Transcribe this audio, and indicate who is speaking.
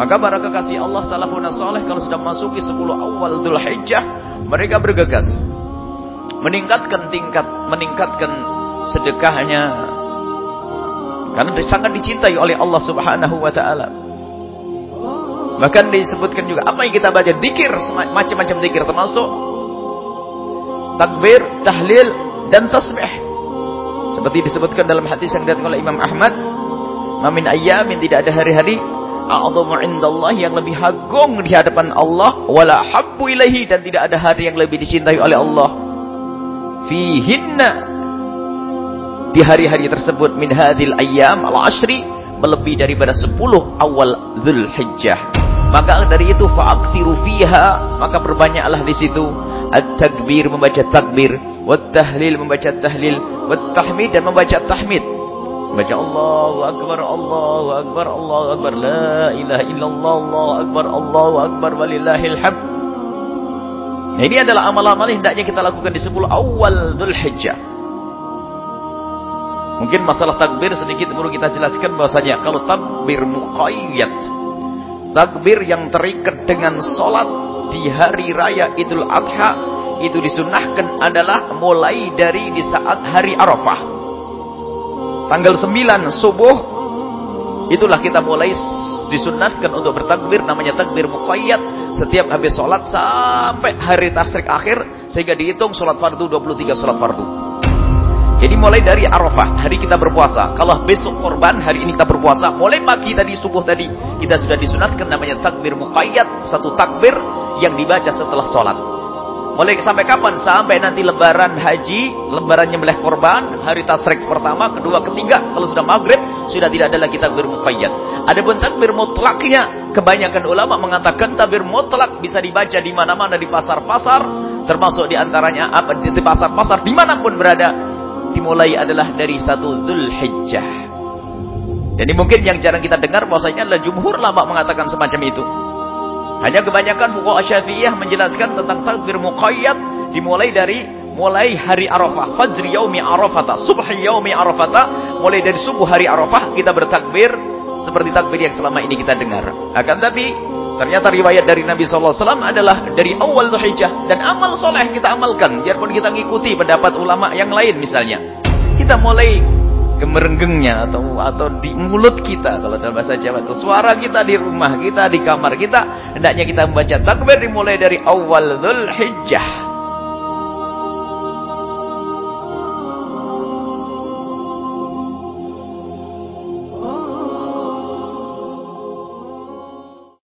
Speaker 1: Maka para kekasih Allah salafun saleh kalau sudah masuki 10 awal Dzulhijjah, mereka bergegas meningkatkan tingkat, meningkatkan sedekahnya. Karena sangat dicintai oleh Allah Subhanahu wa taala. Bahkan disebutkan juga apa yang kita baca dikir macam-macam dikir termasuk takbir, tahlil dan tasbih. Seperti disebutkan dalam hadis yang datang oleh Imam Ahmad, "Mamin ayyamin tidak ada hari-hari a'dhamu indallah yang lebih agung di hadapan Allah. Wala habbu ilaihi dan tidak ada hari yang lebih dicintai oleh Allah. Fihinna. Di hari-hari tersebut min hadil ayyam al-ashri melebihi daripada 10 awal Dzulhijjah maka dari itu fa'aktiru fiha maka perbanyaklah di situ. At-takbir membaca takbir. Wat tahlil membaca tahlil. Wat tahmid dan membaca tahmid Baca Allahu Akbar, Allahu Akbar, Allahu Akbar. La ilaha illallah, Allahu Akbar, Allahu Akbar, walillahil hamd. Nah, ini adalah amal-amal yang hendaknya kita lakukan di 10 awal Dhul Hijjah. Mungkin masalah takbir sedikit perlu kita jelaskan bahwasanya kalau takbir muqayyad, takbir yang terikat dengan solat di hari raya Idul Adha itu disunahkan adalah mulai dari di saat hari Arafah tanggal 9 subuh itulah kita mulai disunatkan untuk bertakbir namanya takbir muqayyad. Setiap habis sholat sampai hari tasrik akhir sehingga dihitung sholat fardu 23 sholat fardu. Jadi mulai dari Arafah hari kita berpuasa. Kalau besok korban hari ini kita berpuasa. Mulai pagi tadi subuh tadi kita sudah disunatkan namanya takbir muqayyad. Satu takbir yang dibaca setelah sholat Mulai sampai kapan? Sampai nanti lebaran haji, lebaran nyembelih korban, hari tasrik pertama, kedua, ketiga. Kalau sudah maghrib, sudah tidak ada lagi takbir muqayyad. Adapun takbir mutlaknya, kebanyakan ulama mengatakan takbir mutlak bisa dibaca di mana-mana di pasar-pasar, termasuk di antaranya apa di pasar-pasar di mana pun berada. Dimulai adalah dari satu Dzulhijjah. Jadi mungkin yang jarang kita dengar bahwasanya adalah jumhur lama mengatakan semacam itu. Hanya kebanyakan fuqaha Syafi'iyah menjelaskan tentang takbir muqayyad dimulai dari mulai hari Arafah, fajr yaumi Arafah, subh yaumi Arafah, mulai dari subuh hari Arafah kita bertakbir seperti takbir yang selama ini kita dengar. Akan tapi ternyata riwayat dari Nabi wasallam adalah dari awal Dzulhijjah dan amal soleh kita amalkan biarpun kita ngikuti pendapat ulama yang lain misalnya. Kita mulai gemerenggengnya atau atau di mulut kita kalau dalam bahasa Jawa itu. Suara kita di rumah kita di kamar kita hendaknya kita membaca takbir dimulai dari awal Dzulhijjah